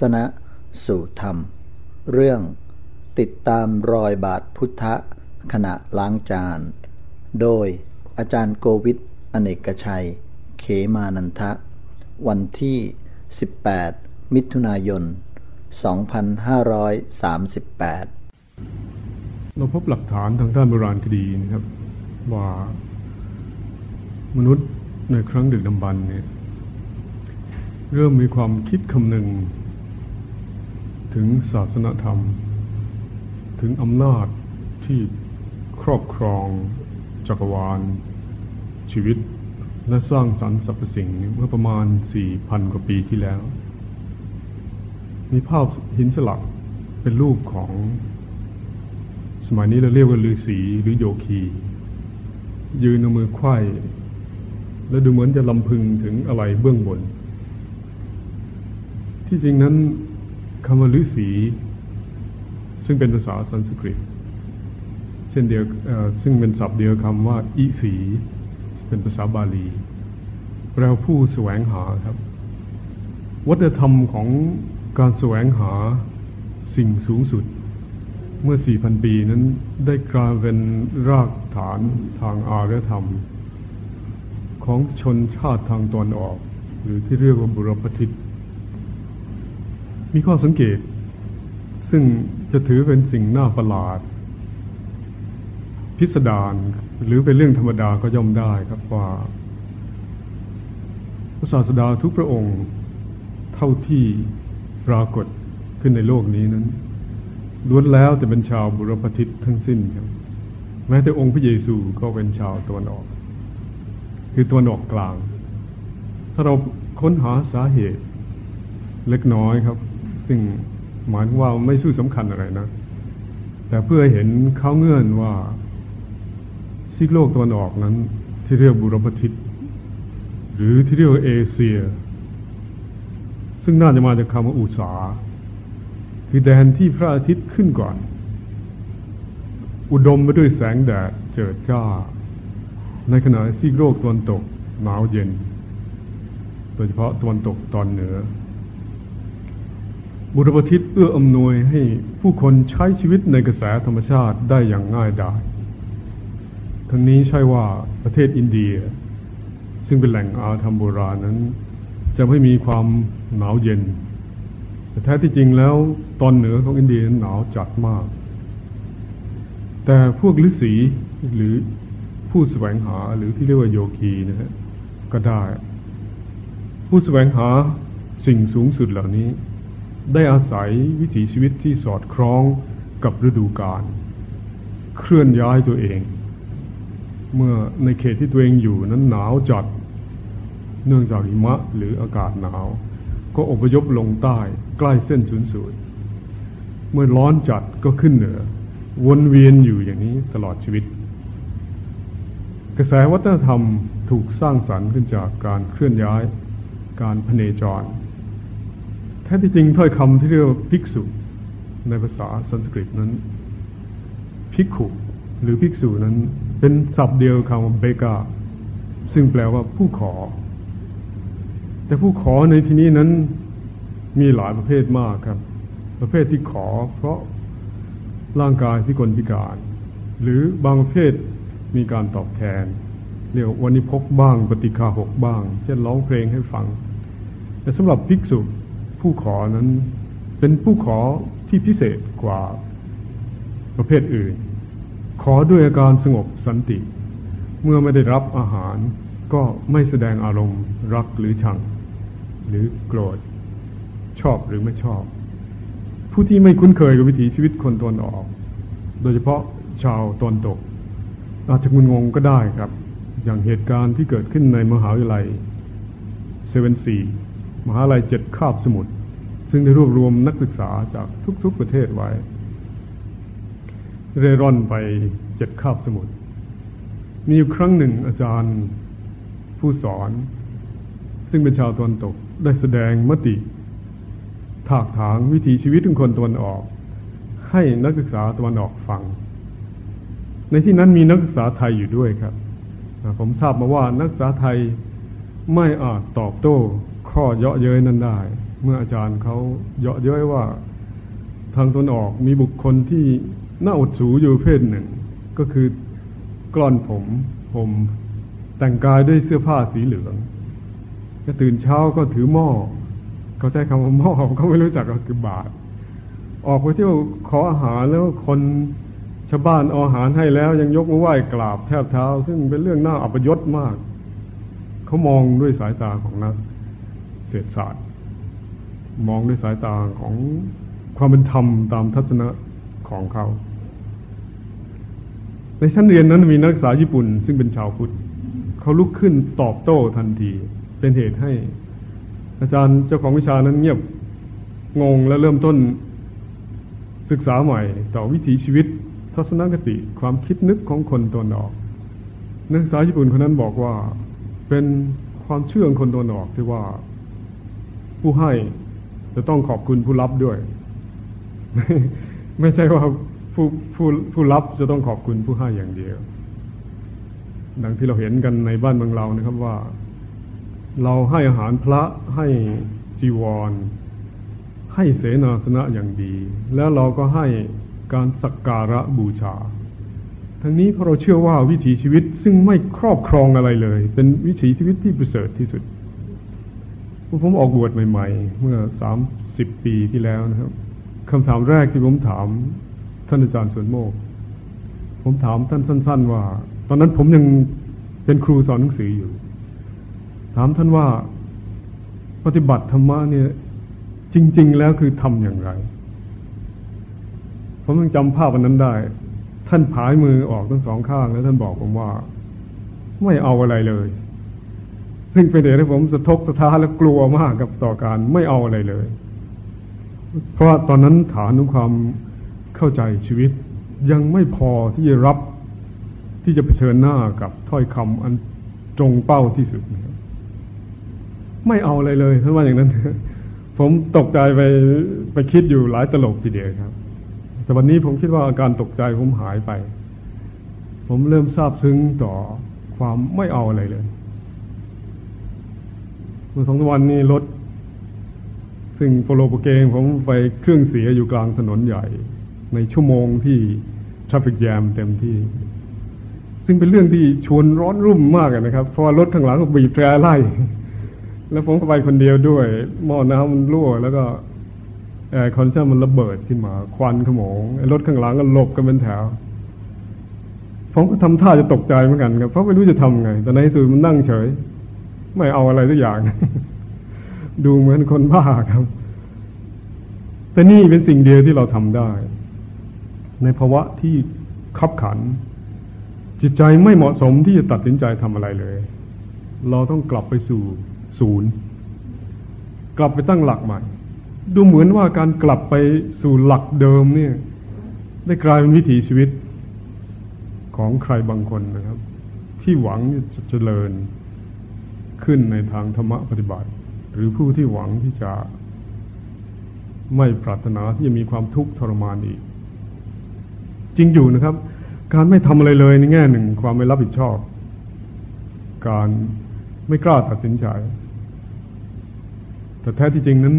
ทัศนะสู่ธรรม เรื่องติดตามรอยบาทพุทธขณะล้างจาน โดยอาจารย์โกวิทอเนกชัย เขมานันทะ วันที่ 18 มิถุนายน 2538 เราพบหลักฐานทางด้านโบราณคดีนะครับ ว่ามนุษย์ในครั้งดึกดำบรรเนี่ยเริ่มมีความคิดคำนึง ถึงศาสนธรรม ถึงอำนาจที่ครอบครองจักรวาล ชีวิต และสร้างสรรค์สรรพสิ่งเมื่อประมาณสี่พันกว่าปีที่แล้ว มีภาพหินสลักเป็นรูปของสมัยนี้เราเรียกว่าฤาษีหรือโยคี ยืนเอามือไขว้และดูเหมือนจะลำพึงถึงอะไรเบื้องบน ที่จริงนั้น คำว่าฤาษีซึ่งเป็นภาษาสันสกฤต เช่นเดียวซึ่งเป็นศัพท์เดียวคำว่าอิสีเป็นภาษาบาลีแปลผู้แสวงหาครับ วัฒนธรรมของการแสวงหาสิ่งสูงสุด เมื่อ 4,000 ปีนั้นได้กลายเป็นรากฐานทางอารยธรรม ของชนชาติทางตอนออก หรือที่เรียกว่าบุรพทิต มีข้อสังเกต ซึ่งจะถือเป็นสิ่งน่าประหลาด พิสดารหรือเป็นเรื่องธรรมดาก็ย่อมได้ครับว่าพระศาสดาทุกพระองค์เท่าที่ปรากฏขึ้นในโลกนี้นั้นล้วนแล้วแต่เป็นชาวบุรพทิตทั้งสิ้นครับ แม้แต่องค์พระเยซูก็เป็นชาวตะวันออก คือตะวันออกกลาง ถ้าเราค้นหาสาเหตุเล็กน้อยครับ ซึ่งหมายว่าไม่สู้สำคัญอะไรนะ แต่เพื่อเห็นเขาเงื่อนว่าซีกโลกตะวันออกนั้น ที่เรียกบุรพทิศหรือที่เรียกเอเชีย ซึ่งน่าจะมาจากคำว่าอุษาคือแดนที่พระอาทิตย์ขึ้นก่อน อุดมไปด้วยแสงแดดเจิดจ้า ในขณะที่โลกตะวันตกหนาวเย็น โดยเฉพาะตะวันตกตอนเหนือ บุรพทิศเอื้ออำนวยให้ผู้คนใช้ชีวิตในกระแสธรรมชาติได้อย่างง่ายดายทั้งนี้ใช่ว่าประเทศอินเดีย ซึ่งเป็นแหล่งอาธรรมโบราณนั้น จะไม่มีความหนาวเย็น แต่แท้ที่จริงแล้วตอนเหนือของอินเดียหนาวจัดมาก แต่พวกฤาษีหรือผู้แสวงหาหรือที่เรียกว่าโยคีนะฮะก็ได้ ผู้แสวงหาสิ่งสูงสุดเหล่านี้ ได้อาศัยวิถีชีวิตที่สอดคล้องกับฤดูกาลเคลื่อนย้ายตัวเอง เมื่อในเขตที่ตัวเองอยู่นั้นหนาวจัด เนื่องจากหิมะหรืออากาศหนาว ก็อพยพลงใต้ใกล้เส้นศูนย์สูตรเมื่อร้อนจัดก็ขึ้นเหนือ วนเวียนอยู่อย่างนี้ตลอดชีวิต กระแสวัฒนธรรมถูกสร้างสรรค์ขึ้นจากการเคลื่อนย้าย การพเนจร ท้ที่จริงถ้อยคำที่เรียกว่าภิกษุ ในภาษาสันสกฤตนั้นภิกขุ หรือภิกษุนั้น เป็นศัพท์เดียวคำเบกาซึ่งแปลว่าผู้ขอ แต่ผู้ขอในที่นี้นั้นมีหลายประเภทมากครับ ประเภทที่ขอ เพราะร่างกายพิกลพิการ หรือบางประเภทมีการตอบแทน เรียกวันนี้พกบ้าง ปฏิฆาหกบ้าง เช่นร้องเพลงให้ฟัง แต่สำหรับภิกษุ ผู้ขอนั้น เป็นผู้ขอที่พิเศษกว่าประเภทอื่น ขอด้วยอาการสงบสันติ เมื่อไม่ได้รับอาหารก็ไม่แสดงอารมณ์รักหรือชัง หรือโกรธ ชอบหรือไม่ชอบ ผู้ที่ไม่คุ้นเคยกับวิถีชีวิตคนตนออก โดยเฉพาะชาวตนตก อาจจะงุนงงก็ได้ครับ อย่างเหตุการณ์ที่เกิดขึ้นในมหาวิทยาลัยเซเว่นซี มหาลัยเจ็ดคาบสมุทรซึ่งได้รวบรวมนักศึกษาจากทุก ๆประเทศไว้ เร่ร่อนไปเจ็ดคาบสมุทรมีอยู่ครั้งหนึ่งอาจารย์ผู้สอน ซึ่งเป็นชาวตะวันตกได้แสดงมติ ถากถางวิถีชีวิตของคนตะวันออก ให้นักศึกษาตะวันออกฟัง ในที่นั้นมีนักศึกษาไทยอยู่ด้วยครับ ผมทราบมาว่านักศึกษาไทยไม่อาจตอบโต้ ข้อเยาะเย้ยนั้นได้ เมื่ออาจารย์เขาเยาะเย้ยว่าทางตนออกมีบุคคลที่น่าอดสูอยู่เพศหนึ่ง ก็คือกล้อนผมผมแต่งกายด้วยเสื้อผ้าสีเหลืองก็ตื่นเช้าก็ถือหม้อเขาใช้คำว่าหม้อเขาไม่รู้จักก็คือบาท ออกไปเที่ยวขออาหารแล้วคนชาวบ้านอาอาหารให้แล้วยังยกมือไหว้กราบแทบเท้า ซึ่งเป็นเรื่องน่าอับยศมาก เขามองด้วยสายตาของนัก เศรษฐศาสตร์ มองด้วยสายตาของความเป็นธรรมตามทัศนะของเขา ในชั้นเรียนนั้นมีนักศึกษาญี่ปุ่น ซึ่งเป็นชาวพุทธเขาลุกขึ้นตอบโต้ทันที เป็นเหตุให้ อาจารย์เจ้าของวิชานั้นเงียบงงและเริ่มต้นศึกษาใหม่ ต่อวิถีชีวิต ทัศนคติความคิดนึกของคนตัวนอก นักศึกษาญี่ปุ่นคนนั้นบอกว่าเป็นความเชื่อของคนตัวนอกที่ว่า ผู้ให้จะต้องขอบคุณผู้รับด้วย ไม่ใช่ว่าผู้ผู้ผู้รับจะต้องขอบคุณผู้ให้อย่างเดียว ดังที่เราเห็นกันในบ้านเมืองเรานะครับว่า เราให้อาหารพระให้จีวร ให้เสนาสนะอย่างดี แล้วเราก็ให้การสักการะบูชา ทั้งนี้เพราะเราเชื่อว่าวิถีชีวิตซึ่งไม่ครอบครองอะไรเลย เป็นวิถีชีวิตที่ประเสริฐที่สุด ผมออกบวชใหม่ ๆ เมื่อสามสิบปีที่แล้วนะครับคำถามแรกที่ผมถามท่านอาจารย์สวนโมก ผมถามท่านสั้น ๆ ว่า ตอนนั้นผมยังเป็นครูสอนหนังสืออยู่ ถามท่านว่าปฏิบัติธรรมะเนี่ย จริง ๆ แล้วคือทำอย่างไร ผมยังจำภาพวันนั้นได้ ท่านผายมือออกทั้งสองข้างแล้วท่านบอกผมว่า ไม่เอาอะไรเลย ซึ่งเป็นเหตุให้ผมสะทกสะท้านและกลัวมากกับต่อการไม่เอาอะไรเลย เพราะตอนนั้นฐานของความเข้าใจชีวิต ยังไม่พอที่จะรับที่จะเผชิญหน้ากับถ้อยคำอันตรงเป้าที่สุดไม่เอาอะไรเลยท่านว่าอย่างนั้น ผมตกใจไปไปคิดอยู่หลายตลกทีเดียวครับ แต่วันนี้ผมคิดว่าอาการตกใจผมหายไป ผมเริ่มทราบซึ้งต่อความไม่เอาอะไรเลย เมื่อสองวันนี้รถซึ่งโปโลโปเกของผมไปเครื่องเสียอยู่กลางถนนใหญ่ ในชั่วโมงที่ traffic jam เต็มที่ ซึ่งเป็นเรื่องที่ชวนร้อนรุ่มมากนะครับ เพราะรถข้างหลังก็บีบแตรไล่ แล้วผมก็ไปคนเดียวด้วย หม้อน้ำมันรั่ว แล้วก็ air condition มันระเบิดขึ้นมา ควันขโมงรถข้างหลังก็หลบกันเป็นแถวผมก็ทำท่าจะตกใจเหมือนกันครับเพราะไม่รู้จะทำไง แต่ในสุดมันนั่งเฉย ไม่เอาอะไรทุกอย่าง ดูเหมือนคนบ้าครับ แต่นี่เป็นสิ่งเดียวที่เราทำได้ ในภาวะที่ขับขัน จิตใจไม่เหมาะสมที่จะตัดสินใจทำอะไรเลย เราต้องกลับไปสู่ศูนย์ กลับไปตั้งหลักใหม่ ดูเหมือนว่าการกลับไปสู่หลักเดิมเนี่ย ได้กลายเป็นวิถีชีวิตของใครบางคนนะครับ ที่หวังจะเจริญ ขึ้นในทางธรรมปฏิบัติ หรือผู้ที่หวังที่จะไม่ปรารถนาที่จะมีความทุกข์ทรมานอีก จริงอยู่นะครับ การไม่ทำอะไรเลยในแง่หนึ่ง ความไม่รับผิดชอบ การไม่กล้าตัดสินใจ แต่แท้ที่จริงนั้น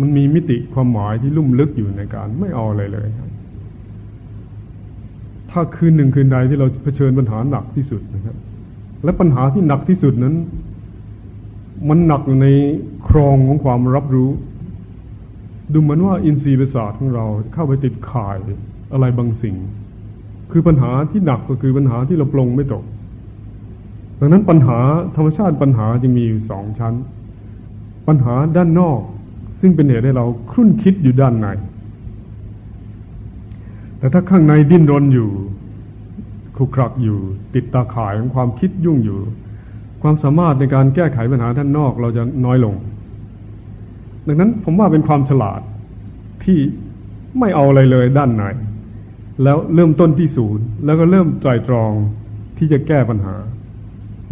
มันมีมิติความหมายที่ลุ่มลึกอยู่ในการไม่เอาอะไรเลยครับถ้าคืนหนึ่งคืนใดที่เราเผชิญปัญหาหนักที่สุดนะครับ และปัญหาที่หนักที่สุดนั้น มันหนักในครองของความรับรู้ ดูเหมือนว่าอินทรีย์ประสาทของเราเข้าไปติดข่ายอะไรบางสิ่ง คือปัญหาที่หนักก็คือปัญหาที่เราปลงไม่ตก ดังนั้นปัญหาธรรมชาติปัญหาจึงมีอยู่สองชั้น ปัญหาด้านนอก ซึ่งเป็นเหตุให้เราครุ่นคิดอยู่ด้านใน แต่ถ้าข้างในดิ้นรนอยู่คุกครักอยู่ ติดตาข่ายของความคิดยุ่งอยู่ ความสามารถในการแก้ไขปัญหาด้านนอกเราจะน้อยลง ดังนั้นผมว่าเป็นความฉลาดที่ไม่เอาอะไรเลยด้านในแล้วเริ่มต้นที่ศูนย์แล้วก็เริ่มใจตรองที่จะแก้ปัญหา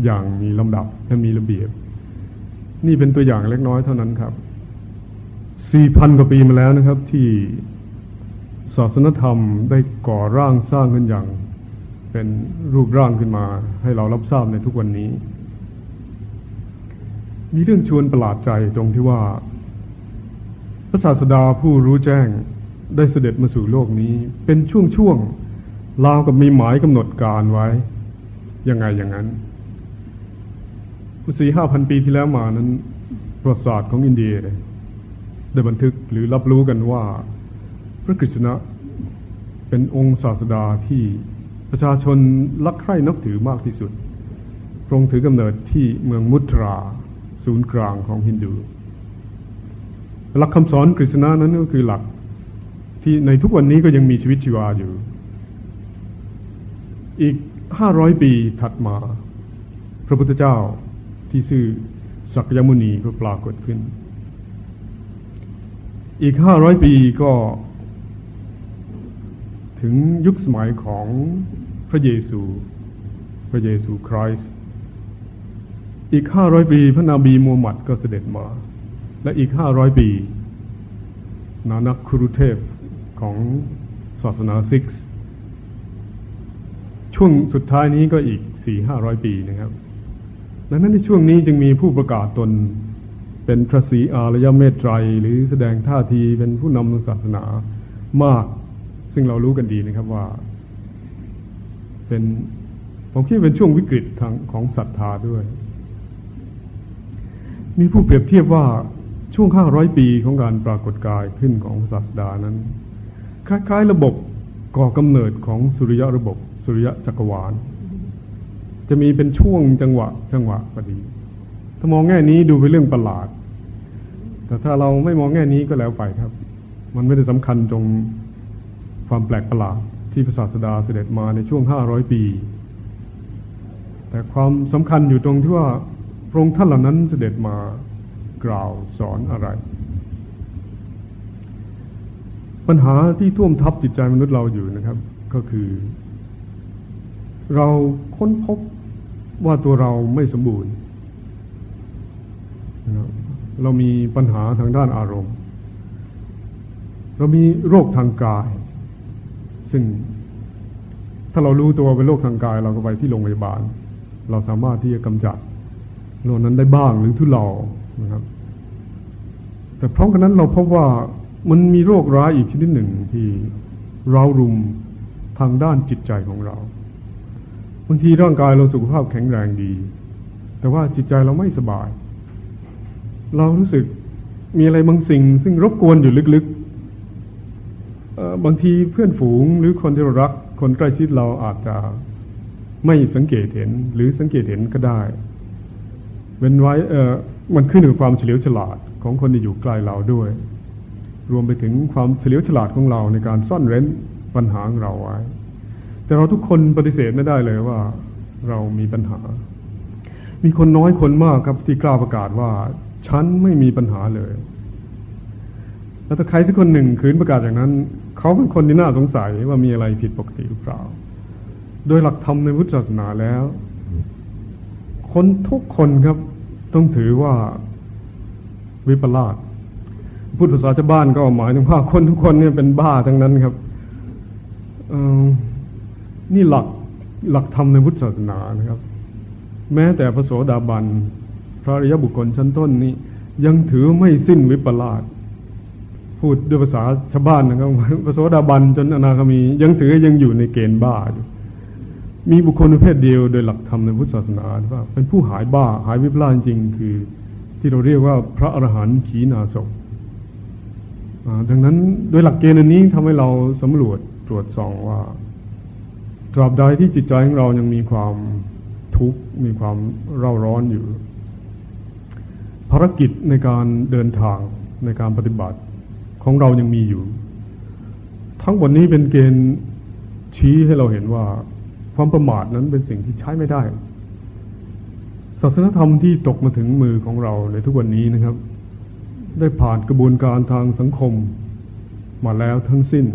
อย่างมีลำดับและมีระเบียบ นี่เป็นตัวอย่างเล็กน้อยเท่านั้นครับสี่พันกว่าปีมาแล้วนะครับ ที่ศาสนธรรมได้ก่อร่างสร้างขึ้นอย่าง เป็นรูปร่างขึ้นมา ให้เรารับทราบในทุกวันนี้ มีเรื่องชวนประหลาดใจตรงที่ว่า พระศาสดาผู้รู้แจ้งได้เสด็จมาสู่โลกนี้ เป็นช่วงๆราวกับมีหมายกำหนดการไว้ ยังไงอย่างนั้นสี่ห้าพันปีที่แล้วมานั้น ประวัติศาสตร์ของอินเดียได้บันทึกหรือรับรู้กันว่า พระกฤษณะเป็นองค์ศาสดาที่ประชาชนรักใคร่นับถือมากที่สุดทรงถือกำเนิดที่เมืองมุตรา ศูนย์กลางของฮินดู หลักคำสอนกฤษณะนั้นก็คือหลักที่ในทุกวันนี้ก็ยังมีชีวิตชีวาอยู่ อีกห้าร้อยปีถัดมา พระพุทธเจ้าที่ชื่อสักยมุนีก็ปรากฏขึ้น อีกห้าร้อยปีก็ ถึงยุคสมัยของพระเยซู พระเยซูคริสต์ อีกห้าร้อยปี พระนาบีมูฮัมหมัดก็เสด็จมา และอีกห้าร้อยปี นานักครุเทพของศาสนาซิกส์ช่วงสุดท้ายนี้ก็อีกสี่ห้าร้อยปีนะครับดังนั้นในช่วงนี้จึงมีผู้ประกาศตนเป็นพระศรีอารยเมตไตร หรือแสดงท่าทีเป็นผู้นำศาสนามาก ซึ่งเรารู้กันดีนะครับว่า เป็นผมคิดเป็นช่วงวิกฤตทางของศรัทธาด้วย มีผู้เปรียบเทียบว่าช่วงห้าร้อยปีของการปรากฏกายขึ้นของศาสดานั้น คล้ายๆ ระบบก่อกำเนิดของสุริยะระบบสุริยะจักรวาล จะมีเป็นช่วงจังหวะจังหวะพอดี ถ้ามองแง่นี้ดูเป็นเรื่องประหลาด แต่ถ้าเราไม่มองแง่นี้ก็แล้วไปครับ มันไม่ได้สำคัญตรงความแปลกประหลาดที่พระศาสดาเสด็จมาในช่วงห้าร้อยปี แต่ความสำคัญอยู่ตรงที่ว่า พระองค์ท่านเหล่านั้นเสด็จมากล่าวสอนอะไร ปัญหาที่ท่วมทับจิตใจมนุษย์เราอยู่นะครับ ก็คือ เราค้นพบว่าตัวเราไม่สมบูรณ์เรามีปัญหาทางด้านอารมณ์ เรามีโรคทางกาย ซึ่งถ้าเรารู้ตัวเป็นโรคทางกาย เราก็ไปที่โรงพยาบาล เราสามารถที่จะกำจัด โรคนั้นได้บ้างหรือทุเลานะครับ แต่พร้อมกันนั้นเราพบว่ามันมีโรคร้ายอีกชนิดหนึ่งที่เรารุมทางด้านจิตใจของเราบางทีร่างกายเราสุขภาพแข็งแรงดี แต่ว่าจิตใจเราไม่สบาย เรารู้สึกมีอะไรบางสิ่ง ซึ่งรบกวนอยู่ลึกๆบางทีเพื่อนฝูงหรือคนที่เรารักคนใกล้ชิดเราอาจจะไม่สังเกตเห็นหรือสังเกตเห็นก็ได้ เป็นไว้เออมันขึ้นอยู่ความเฉลียวฉลาดของคนที่อยู่ใกล้เราด้วย รวมไปถึงความเฉลียวฉลาดของเราในการซ่อนเร้นปัญหาของเราไว้ แต่เราทุกคนปฏิเสธไม่ได้เลยว่าเรามีปัญหา มีคนน้อยคนมากครับที่กล้าประกาศว่าฉันไม่มีปัญหาเลย แล้วถ้าใครสักคนหนึ่งคืนประกาศอย่างนั้น เขาเป็นคนที่น่าสงสัยว่ามีอะไรผิดปกติหรือเปล่า โดยหลักธรรมในพุทธศาสนาแล้ว คนทุกคนครับ ต้องถือว่าวิปลาสพุทธภาษาชาวบ้านก็หมายถึงว่าคนทุกคนเนี่ยเป็นบ้าทั้งนั้นครับนี่หลักหลักธรรมในพุทธศาสนานะครับ แม้แต่พระโสดาบัน พระอริยบุคคลชั้นต้นนี้ยังถือไม่สิ้นวิปลาสพูดด้วยภาษาชาวบ้านนะครับพระโสดาบันจนอนาคามี ยังถือยังอยู่ในเกณฑ์บ้าอยู่ มีบุคคลประเภทเดียวโดยหลักธรรมในพุทธศาสนาว่าเป็นผู้หายบ้าหายวิปลาสจริงคือ ที่เราเรียกว่าพระอรหันต์ขีนาศดังนั้นโดยหลักเกณฑ์อันนี้ทำให้เราสำรวจตรวจสองว่าตราบใดที่จิตใจของเรายังมีความทุกข์มีความเร่าร้อนอยู่ ภารกิจในการเดินทางในการปฏิบัติของเรายังมีอยู่ ทั้งหมดนี้เป็นเกณฑ์ชี้ให้เราเห็นว่า ความประมาทนั้นเป็นสิ่งที่ใช้ไม่ได้ ศาสนธรรมที่ตกมาถึงมือของเราในทุกวันนี้นะครับ ได้ผ่านกระบวนการทางสังคมมาแล้วทั้งสิ้น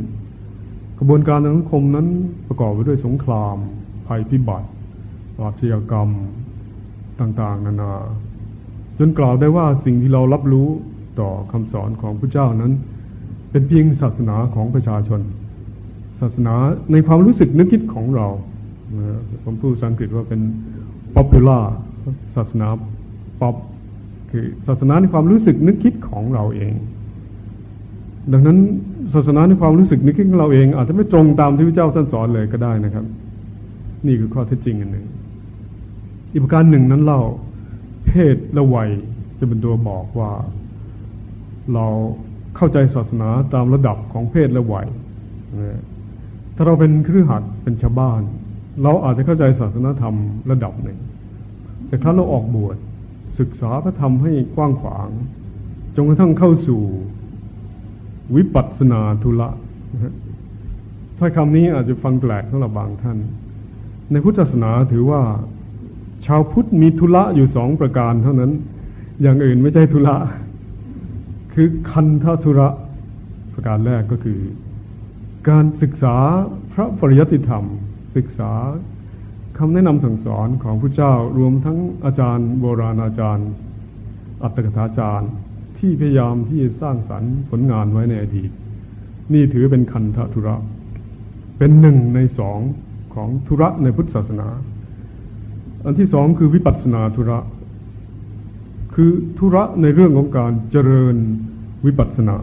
กระบวนการทางสังคมนั้นประกอบไปด้วยสงคราม ภัยพิบัติ อาชญากรรมต่างๆ นานา จนกล่าวได้ว่าสิ่งที่เรารับรู้ต่อคำสอนของพระเจ้านั้น เป็นเพียงศาสนาของประชาชน ศาสนาในความรู้สึกนึกคิดของเรา ผมพูดสังกฤษว่าเป็น popular ศาสนาป๊อปคือศาสนาในความรู้สึกนึกคิดของเราเอง ดังนั้นศาสนาในความรู้สึกนึกคิดของเราเอง อาจจะไม่ตรงตามที่พระเจ้าท่านสอนเลยก็ได้นะครับ นี่คือข้อเท็จจริงอันหนึ่งอีกประการหนึ่งนั้นเล่าเพศและวัยจะเป็นตัวบอกว่า เราเข้าใจศาสนาตามระดับของเพศและวัย ถ้าเราเป็นครือขัดเป็นชาวบ้าน เราอาจจะเข้าใจศาสนาธรรมระดับหนึ่ง แต่ถ้าเราออกบวชศึกษาพระธรรมให้กว้างขวางจนกระทั่งเข้าสู่วิปัสสนาทุละถ้าคำนี้อาจจะฟังแปลกสำหรับบางท่าน ในพุทธศาสนาถือว่า ชาวพุทธมีทุละอยู่สองประการเท่านั้น อย่างอื่นไม่ใช่ทุละคือคันธทุระ ประการแรกก็คือ การศึกษาพระปริยัติธรรม ศึกษาคำแนะนำสั่งสอนของพระเจ้ารวมทั้งอาจารย์โบราณอาจารย์ อัตถกถาจารย์ที่พยายามที่จะสร้างสรรค์ผลงานไว้ในอดีต นี่ถือเป็นคันธทุระ เป็นหนึ่งในสองของธุระในพุทธศาสนา อันที่สองคือวิปัสสนาธุระ คือธุระในเรื่องของการเจริญวิปัสสนา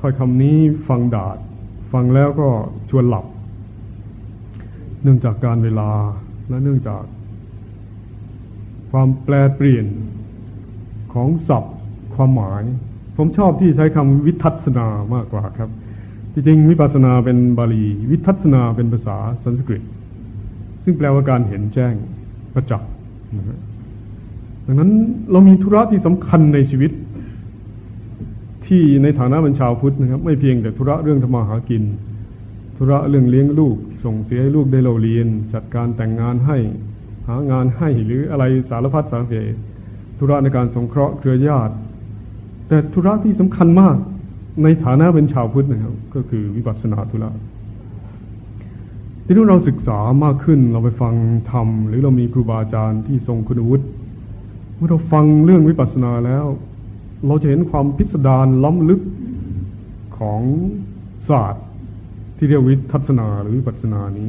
ถ้อยคำนี้ฟังดาดฟังแล้วก็ชวนหลับ เนื่องจากการเวลาและเนื่องจาก ความแปลเปลี่ยนของศัพท์ความหมาย ผมชอบที่ใช้คำวิทัศนามากกว่าครับจริงๆวิปัสนาเป็นบาลี วิทัศนาเป็นภาษาสันสกฤต ซึ่งแปลว่าการเห็นแจ้งประจักษ์ดังนั้นเรามีธุระที่สำคัญในชีวิต ที่ในฐานะเป็นชาวพุทธนะครับ ไม่เพียงแต่ธุระเรื่องธรรมาหากิน ธุระเรื่องเลี้ยงลูก ส่งเสียให้ลูกได้เราเรียน จัดการแต่งงานให้ หางานให้หรืออะไรสารพัดสารเพธุระในการสงเคราะห์เครือญาติ แต่ธุระที่สำคัญมากในฐานะเป็นชาวพุทธนะครับก็คือวิปัสสนาธุระที่นู้เราศึกษามากขึ้นเราไปฟังธรรมหรือเรามีครูบาอาจารย์ที่ทรงคุณวุฒิเมื่อเราฟังเรื่องวิปัสสนาแล้ว เราจะเห็นความพิสดารล้ำลึกของศาสตร์ ที่เรียกวิทัศนาหรือวิปัสนานี้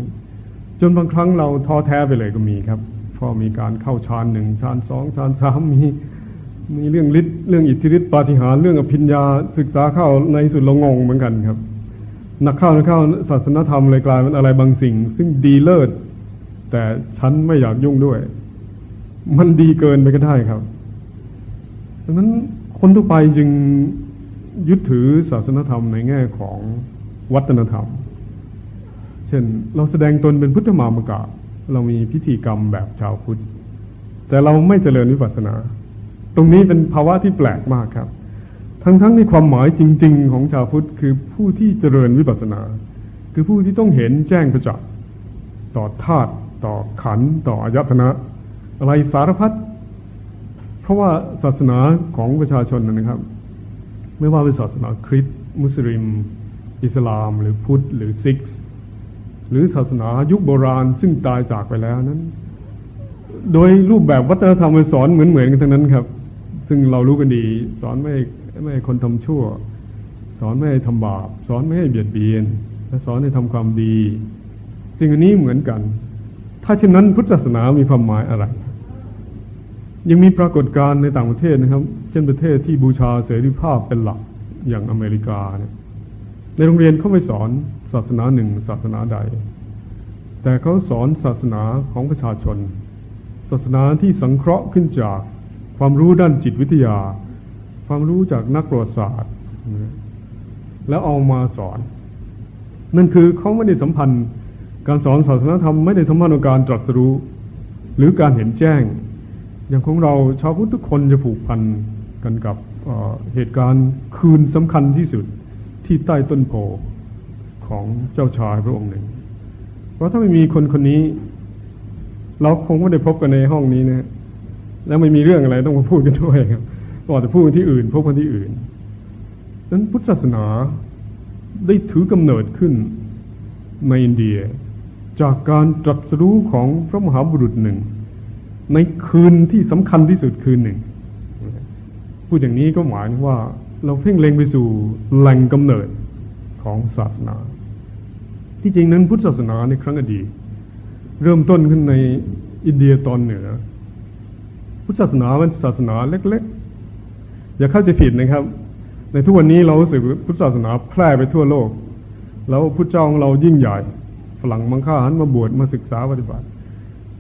จนบางครั้งเราท้อแท้ไปเลยก็มีครับเพอมีการเข้าฌานหนึ่งฌานสองฌานสามมีมีเรื่องฤทธิ์เรื่องอิทธิฤทธิปาฏิหาริย์เรื่องอภิญญาศึกษาเข้าในสุดเรางงเหมือนกันครับนักเข้านักเข้าศาสนธรรมเลยกลายเป็นอะไรบางสิ่ง ซึ่งดีเลิศ แต่ฉันไม่อยากยุ่งด้วย มันดีเกินไปก็ได้ครับดังนั้นคนทั่วไปจึงยึดถือศาสนธรรมในแง่ของวัฒนธรรม ช่น เราแสดงตนเป็นพุทธมามกะ เรามีพิธีกรรมแบบชาวพุทธ แต่เราไม่เจริญวิปัสสนา ตรงนี้เป็นภาวะที่แปลกมากครับ ทั้งๆทในความหมายจริง ๆ ของชาวพุทธคือผู้ที่เจริญวิปัสสนา คือผู้ที่ต้องเห็นแจ้งประจักษ์ต่อธาตุต่อขันต่ออายตนะ อะไรสารพัดเพราะว่าศาสนาของประชาชนนะครับ ไม่ว่าเป็นศาสนาคริสต์มุสลิม อิสลาม หรือพุทธหรือซิกส หรือศาสนายุคโบราณซึ่งตายจากไปแล้วนั้น โดยรูปแบบวัฒนธรรมสอนเหมือนๆกันทั้งนั้นครับ ซึ่งเรารู้กันดี สอนไม่ไม่ให้คนทำชั่ว สอนไม่ให้ทำบาป สอนไม่ให้เบียดเบียน และสอนให้ทำความดี สิ่งอันนี้เหมือนกัน ถ้าเช่นนั้นพุทธศาสนามีความหมายอะไร ยังมีปรากฏการณ์ในต่างประเทศนะครับ เช่นประเทศที่บูชาเสรีภาพเป็นหลักอย่างอเมริกาเนี่ยในโรงเรียนเขาไม่สอน ศาสนาหนึ่งศาสนาใด แต่เขาสอนศาสนาของประชาชน ศาสนาที่สังเคราะห์ขึ้นจากความรู้ด้านจิตวิทยา ความรู้จากนักประวัติศาสตร์ แล้วเอามาสอน นั่นคือเขาไม่ได้สัมพันธ์การสอนศาสนาธรรมไม่ได้สัมพันธ์กับการตรัสรู้ หรือการเห็นแจ้ง อย่างของเราชาวพุทธทุกคนจะผูกพันกันกับเหตุการณ์คืนสำคัญที่สุดที่ใต้ต้นโพ ของเจ้าชายพระองค์หนึ่ง เพราะถ้าไม่มีคนคนนี้ เราคงไม่ได้พบกันในห้องนี้นะแล้วไม่มีเรื่องอะไรต้องมาพูดกันด้วยครับก็อาจะพูดกันที่อื่น พบกันที่อื่นนั้นพุทธศาสนาได้ถือกำเนิดขึ้นในอินเดีย จากการตรัสรู้ของพระมหาบุรุษหนึ่ง ในคืนที่สำคัญที่สุดคืนหนึ่ง พูดอย่างนี้ก็หมายว่าเราเพ่งเล็งไปสู่แหล่งกำเนิดของศาสนา ที่จริงนั้นพุทธศาสนาในครั้งอดีตเริ่มต้นขึ้นในอินเดียตอนเหนือ พุทธศาสนาเป็นศาสนาเล็ก ๆ อย่าเข้าใจผิดนะครับ ในทุกวันนี้เรารู้สึกพุทธศาสนาแพร่ไปทั่วโลก แล้วพุทธเจ้าของเรายิ่งใหญ่ฝรั่งมังค่าหันมาบวชมาศึกษาปฏิบัติ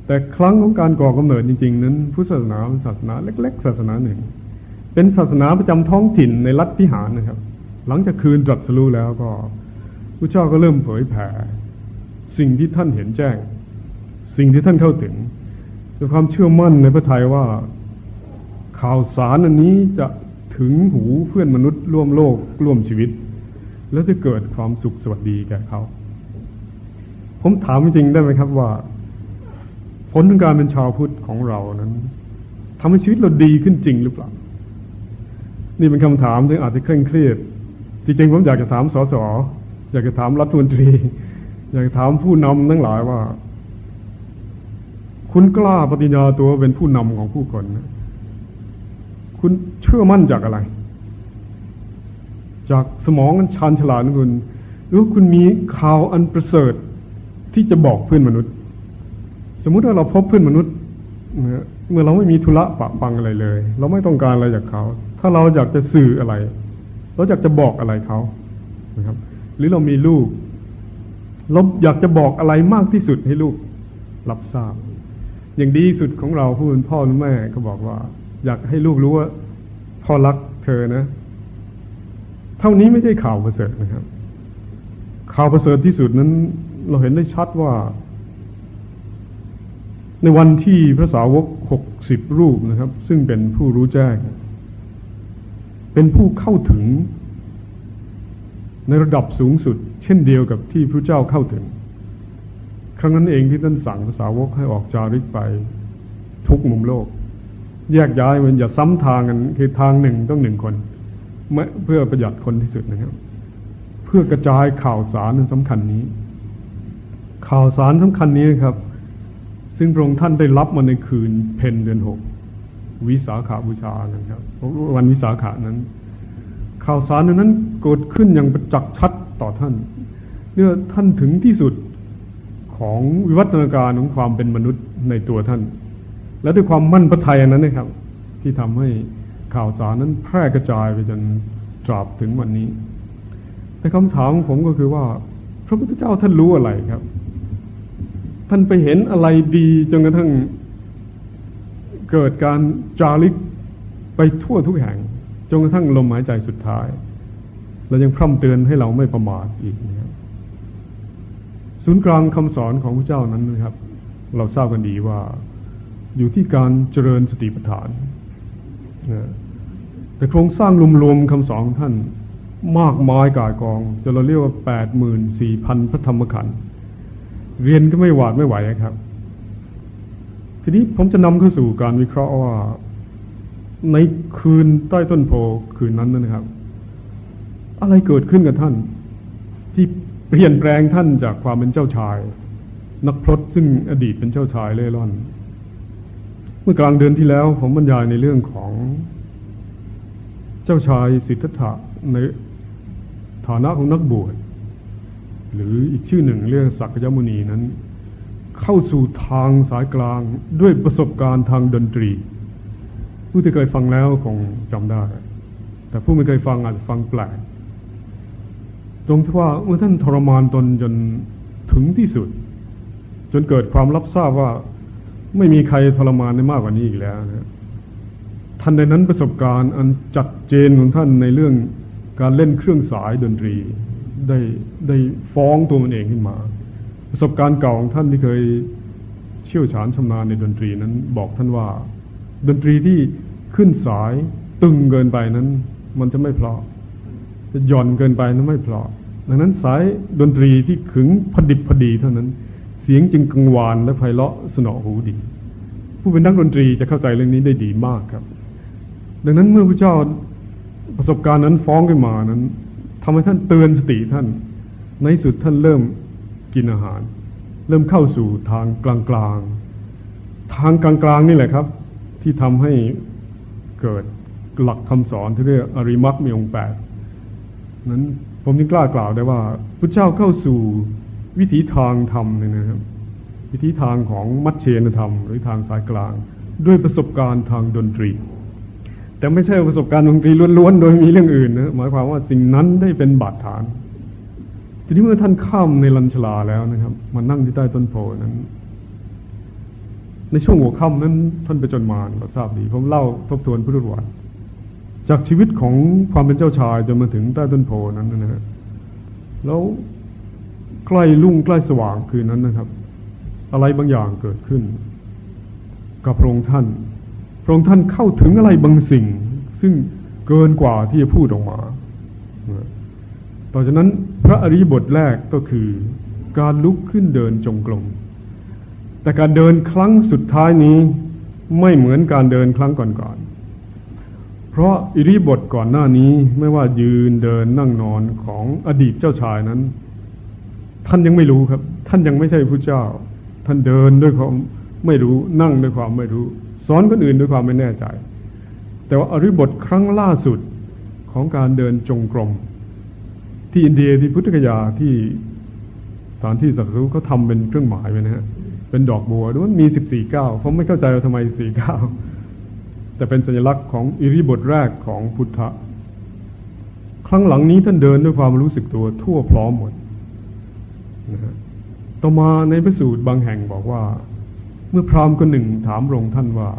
แต่ครั้งของการก่อกำเนิดจริง ๆ นั้น พุทธศาสนาเป็นศาสนาเล็ก ๆ ศาสนาหนึ่ง เป็นศาสนาประจำท้องถิ่นในรัฐพิหารนะครับ หลังจากคืนตรัสรู้แล้วก็ พระเจ้าก็เริ่มเผยแผ่สิ่งที่ท่านเห็นแจ้ง สิ่งที่ท่านเข้าถึงด้วยความเชื่อมั่นในพระทัยว่าข่าวสารอันนี้จะถึงหูเพื่อนมนุษย์ร่วมโลกร่วมชีวิต แล้วจะเกิดความสุขสวัสดีแก่เขา ผมถามจริงได้ไหมครับว่า ผลของการเป็นชาวพุทธของเรานั้นทำให้ชีวิตเราดีขึ้นจริงหรือเปล่า นี่เป็นคำถามที่อาจจะเคร่งเครียดจริงๆผมอยากจะถามสส อยากจะถามรัฐมนตรี อยากจะถามผู้นำทั้งหลายว่า คุณกล้าปฏิญญาตัวเป็นผู้นำของผู้คนนะคุณเชื่อมั่นจากอะไร จากสมองอันชาญฉลาดของคุณ หรือคุณมีข่าวอันประเสริฐที่จะบอกเพื่อนมนุษย์ สมมุติว่าเราพบเพื่อนมนุษย์เมื่อเราไม่มีธุระปะปังอะไรเลย เราไม่ต้องการอะไรจากเขา ถ้าเราอยากจะสื่ออะไร เราอยากจะบอกอะไรเขานะครับ หรือเรามีลูกเราอยากจะบอกอะไรมากที่สุดให้ลูกรับทราบ อย่างดีสุดของเราผู้เป็นพ่อหรือแม่ก็บอกว่า อยากให้ลูกรู้ว่าพ่อรักเธอนะ เท่านี้ไม่ใช่ข่าวประเสริฐนะครับ ข่าวประเสริฐที่สุดนั้น เราเห็นได้ชัดว่า ในวันที่พระสาวกหกสิบรูปนะครับ ซึ่งเป็นผู้รู้แจ้ง เป็นผู้เข้าถึง ในระดับสูงสุด เช่นเดียวกับที่พระเจ้าเข้าถึง ครั้งนั้นเองที่ท่านสั่งภาษาวกให้ออกจาริกไป ทุกมุมโลก แยกย้ายมันอย่าซ้ำทางกันคือทางหนึ่งต้องหนึ่งคน เพื่อประหยัดคนที่สุดนะครับ เพื่อกระจายข่าวสารนั้นสำคัญนี้ ข่าวสารสำคัญนี้ครับ ซึ่งพระองค์ท่านได้รับมาในคืนเพนเดือนหกวิสาขาบูชานะครับวันวิสาขานั้น ข่าวสารนั้นเกิดขึ้นอย่างประจักษ์ชัดต่อท่านเนื่อท่านถึงที่สุดของวิวัฒนาการของความเป็นมนุษย์ในตัวท่าน และด้วยความมั่นพระทัยนั้นนะครับ ที่ทำให้ข่าวสารนั้นแพร่กระจายไปจนตราบถึงวันนี้ แต่คำถามของผมก็คือว่า พระพุทธเจ้าท่านรู้อะไรครับ ท่านไปเห็นอะไรดีจนกระทั่งเกิดการจาริกไปทั่วทุกแห่ง จนกระทั่งลมหายใจสุดท้ายและยังพร่ำเตือนให้เราไม่ประมาทอีกนะครับศูนย์กลางคำสอนของพระเจ้านั้นนะครับ เราทราบกันดีว่าอยู่ที่การเจริญสติปัฏฐานนะแต่โครงสร้างรวมๆคำสอนของท่านมากมายกายกองจนเราเรียกว่าแปดหมื่นสี่พันพระธรรมขันธ์เรียนก็ไม่หวาดไม่ไหวครับ ทีนี้ผมจะนำเข้าสู่การวิเคราะห์ว่า ในคืนใต้ต้นโพคืนนั้นนะครับ อะไรเกิดขึ้นกับท่าน ที่เปลี่ยนแปลงท่านจากความเป็นเจ้าชาย นักพรตซึ่งอดีตเป็นเจ้าชายเล่ร่อน เมื่อกลางเดือนที่แล้วผมบรรยายในเรื่องของ เจ้าชายสิทธัตถะในฐานะของนักบวชหรืออีกชื่อหนึ่งเรียกสักยมุนีนั้น เข้าสู่ทางสายกลางด้วยประสบการณ์ทางดนตรี ผู้ที่เคยฟังแล้วคงจำได้ แต่ผู้ไม่เคยฟังอาจจะฟังแปลกตรงที่ว่าเมื่อท่านทรมานตนจนถึงที่สุด จนเกิดความรับทราบว่าไม่มีใครทรมานได้มากกว่านี้อีกแล้วนะท่านในนั้นประสบการณ์อันจัดเจนของท่านในเรื่องการเล่นเครื่องสายดนตรี ได้ได้ฟ้องตัวมันเองขึ้นมา ประสบการณ์เก่าของท่านที่เคยเชี่ยวชาญชำนาญในดนตรีนั้นบอกท่านว่า ดนตรีที่ ขึ้นสายตึงเกินไปนั้น มันจะไม่เพลาะจะหย่อนเกินไปนั้นไม่เพลาะดังนั้นสายดนตรีที่ขึงพอดิบพอดีเท่านั้น เสียงจึงกังวานและไพเราะสนอหูดี ผู้เป็นนักดนตรีจะเข้าใจเรื่องนี้ได้ดีมากครับ ดังนั้นเมื่อพระเจ้าประสบการณ์นั้นฟ้องขึ้นมานั้นทำให้ท่านเตือนสติท่าน ในสุดท่านเริ่มกินอาหาร เริ่มเข้าสู่ทางกลางๆทางกลางๆนี่แหละครับ ที่ทำให้ เกิดหลักคำสอนที่เรียกอริมักมีองค์แปดนั้นผมจึงกล้ากล่าวได้ว่าพระเจ้าเข้าสู่วิถีทางธรรมเนี่ยนะครับ วิถีทางของมัชเชนธรรม หรือทางสายกลาง ด้วยประสบการณ์ทางดนตรีแต่แต่ไม่ใช่ประสบการณ์ดนตรีล้วนๆ โดยมีเรื่องอื่นนะหมายความว่าสิ่งนั้นได้เป็นบาดฐานทีนี้เมื่อท่านข้ามในลันชลาแล้วนะครับมานั่งที่ใต้ต้นโพนั้น ในช่วงหัวค่ำนั้นท่านไปจนมารเราทราบดีผมเล่าทบทวนพุทธวัตรจากชีวิตของความเป็นเจ้าชายจนมาถึงใต้ต้นโพนั้นนะฮะแล้วใกล้ลุ่งใกล้สว่างคืนนั้นนะครับ อะไรบางอย่างเกิดขึ้น กับพระองค์ท่าน พระองค์ท่านเข้าถึงอะไรบางสิ่ง ซึ่งเกินกว่าที่จะพูดออกมาต่อจากนั้นพระอริยบทแรกก็คือ การลุกขึ้นเดินจงกรม แต่การเดินครั้งสุดท้ายนี้ไม่เหมือนการเดินครั้งก่อนๆ เพราะอิริบทก่อนหน้านี้ไม่ว่ายืนเดินนั่งนอนของอดีตเจ้าชายนั้น ท่านยังไม่รู้ครับ ท่านยังไม่ใช่พระเจ้า ท่านเดินด้วยความไม่รู้นั่งด้วยความไม่รู้ สอนคนอื่นด้วยความไม่แน่ใจ แต่ว่าอริบทครั้งล่าสุดของการเดินจงกรม ที่อินเดียที่พุทธกยาที่สถานที่ศักดิ์สิทธิ์เขาทำเป็นเครื่องหมายไว้นะฮะ เป็นดอกบัวด้วยมันมีสิบสี่เก้าผมไม่เข้าใจว่าทำไมสี่เก้าแต่เป็นสัญลักษณ์ของอิริบทแรกของพุทธะครั้งหลังนี้ท่านเดินด้วยความรู้สึกตัวทั่วพร้อมหมดนะฮะต่อมาในพระสูตรบางแห่งบอกว่า เมื่อพราหมณ์คนหนึ่งถามพระองค์ท่านว่า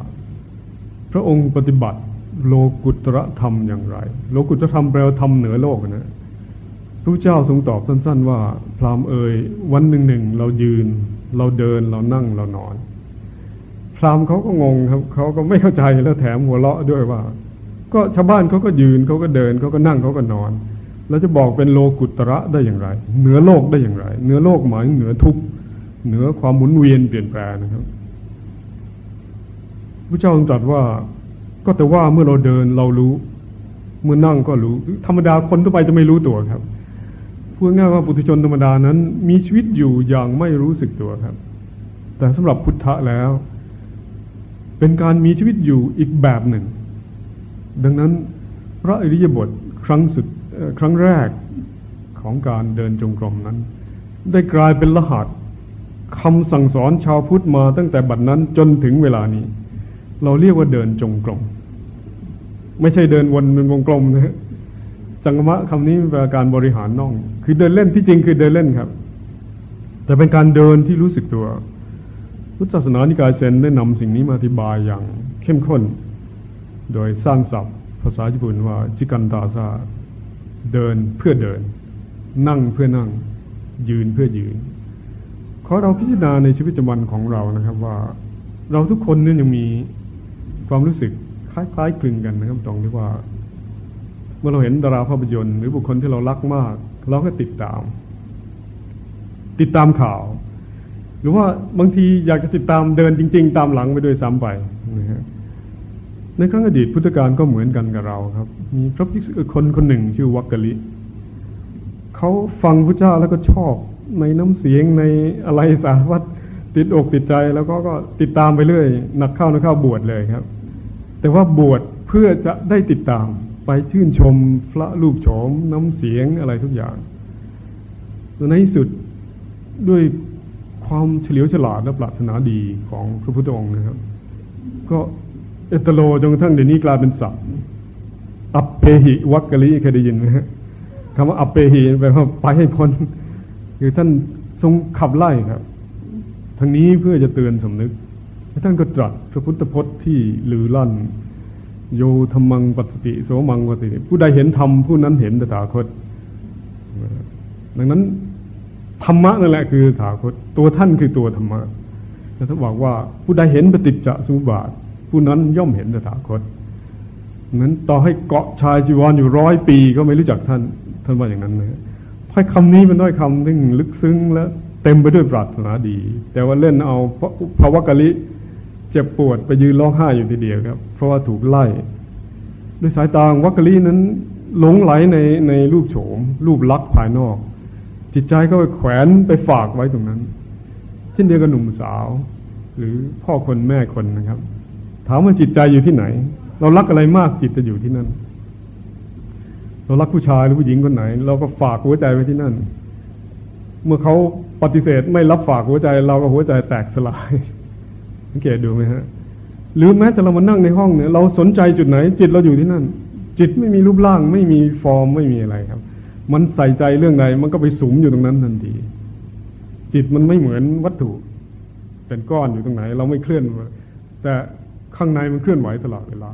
พระองค์ปฏิบัติโลกุตระธรรมอย่างไร โลกุตระธรรมแปลว่าธรรมเหนือโลกนะพระเจ้าทรงตอบสั้น ๆ ว่า พราหมณ์เอ่ยวันหนึ่งหนึ่งเรายืน เราเดินเรานั่งเรานอน พรามเขาก็งงครับเขาก็ไม่เข้าใจแล้วแถมหัวเราะด้วยว่า ก็ชาวบ้านเขาก็ยืนเขาก็เดินเขาก็นั่งเขาก็นอนเราจะบอกเป็นโลกุตระได้อย่างไร เหนือโลกได้อย่างไร เหนือโลกหมายเหนือทุกเหนือความหมุนเวียนเปลี่ยนแปลงนะครับพระเจ้าตรัสว่า ก็แต่ว่าเมื่อเราเดินเรารู้ เมื่อนั่งก็รู้ ธรรมดาคนทั่วไปจะไม่รู้ตัวครับ พูดง่ายว่าปุถุชนธรรมดานั้น มีชีวิตอยู่อย่างไม่รู้สึกตัวครับ แต่สำหรับพุทธะแล้ว เป็นการมีชีวิตอยู่อีกแบบหนึ่ง ดังนั้นพระอริยบทครั้งสุดครั้งแรกของการเดินจงกรมนั้น ได้กลายเป็นรหัสคำสั่งสอนชาวพุทธมาตั้งแต่บัดนั้นจนถึงเวลานี้ เราเรียกว่าเดินจงกรม ไม่ใช่เดินวนเป็นวงกลมนะ จังหวะคำนี้เป็นการบริหารน่อง คือเดินเล่นที่จริงคือเดินเล่นครับ แต่เป็นการเดินที่รู้สึกตัว พุทธศาสนานิกายเซนได้นำสิ่งนี้มาอธิบายอย่างเข้มข้น โดยสร้างศัพท์ ภาษาญี่ปุ่นว่าจิกันตาซาเดินเพื่อเดิน นั่งเพื่อนั่ง ยืนเพื่อยืน ขอเราพิจารณาในชีวิตประจำวันของเรานะครับว่า เราทุกคนนี่ยังมีความรู้สึกคล้ายๆคลึงกันนะครับตรงที่ว่า เมื่อเราเห็นดาราภาพยนตร์หรือบุคคลที่เรารักมาก เราก็ติดตาม ติดตามข่าว หรือว่าบางทีอยากจะติดตามเดินจริง ๆ ตามหลังไปด้วยซ้ำไปนะฮะในครั้งอดีตพุทธกาลก็เหมือนกันกับเราครับ มีพระภิกษุคนคนหนึ่งชื่อวักกะลิเขาฟังพระเจ้าแล้วก็ชอบในน้ำเสียงในอะไรสารวัตติดอกติดใจแล้วก็ก็ติดตามไปเรื่อยหนักเข้านักเข้าบวชเลยครับ แต่ว่าบวชเพื่อจะได้ติดตาม ไปชื่นชมพระรูปโฉมน้ำเสียงอะไรทุกอย่างในที่สุดด้วยความเฉลียวฉลาดและปรารถนาดีของพระพุทธองค์นะครับ ก็เอตโลจนกระทั่งเดี๋ยวนี้กลายเป็นศัพท์อัปเปหิวักกะลิเคยได้ยินไหมฮะคำว่าอัปเปหิแปลว่าไปให้พ้นคือท่านทรงขับไล่ครับทั้งนี้เพื่อจะเตือนสำนึกท่านก็ตรัสพระพุทธพจน์ที่ลือลั่น โยธรรมังปัสติโสมังปสติผู้ใดเห็นธรรมผู้นั้นเห็นตถาคต ดังนั้นธรรมะนั่นแหละคือถาคต ตัวท่านคือตัวธรรมะแล้วท่าบอกว่าผู้ใดเห็นปฏิจจสมุปบาท ผู้นั้นย่อมเห็นตถาคตนั้นต่อให้เกาะชายจีวรออยู่ร้อยปีก็ไม่รู้จักท่าน ท่านว่าอย่างนั้นนะถ้อยคำนี้เป็นถ้อยคำที่ลึกซึ้งและเต็มไปด้วยปรารถนาดี แต่ว่าเล่นเอาภาวะกะลิ จ็บปวดไปยืนร้องไห้อยู่ทีเดียวครับ เพราะว่าถูกไล่ด้วยสายตาวักกะลินั้นหลงไหลในในรูปโฉม รูปลักษณ์ภายนอก จิตใจก็ไปแขวนไปฝากไว้ตรงนั้น เช่นเดียวกับหนุ่มสาว หรือพ่อคนแม่คนนะครับ ถามว่าจิตใจอยู่ที่ไหน เรารักอะไรมากจิตจะอยู่ที่นั่น เรารักผู้ชายหรือผู้หญิงคนไหน เราก็ฝากหัวใจไว้ที่นั่น เมื่อเขาปฏิเสธไม่รับฝากหัวใจ เราก็หัวใจแตกสลาย สังเกตดูไหมฮะ หรือแม้แต่เรามานั่งในห้องเนี่ย เราสนใจจุดไหน จิตเราอยู่ที่นั่น จิตไม่มีรูปร่าง ไม่มีฟอร์มไม่มีอะไรครับ มันใส่ใจเรื่องใดมันก็ไปสุมอยู่ตรงนั้นทันที จิตมันไม่เหมือนวัตถุ เป็นก้อนอยู่ตรงไหน เราไม่เคลื่อนแต่ข้างในมันเคลื่อนไหวตลอดเวลา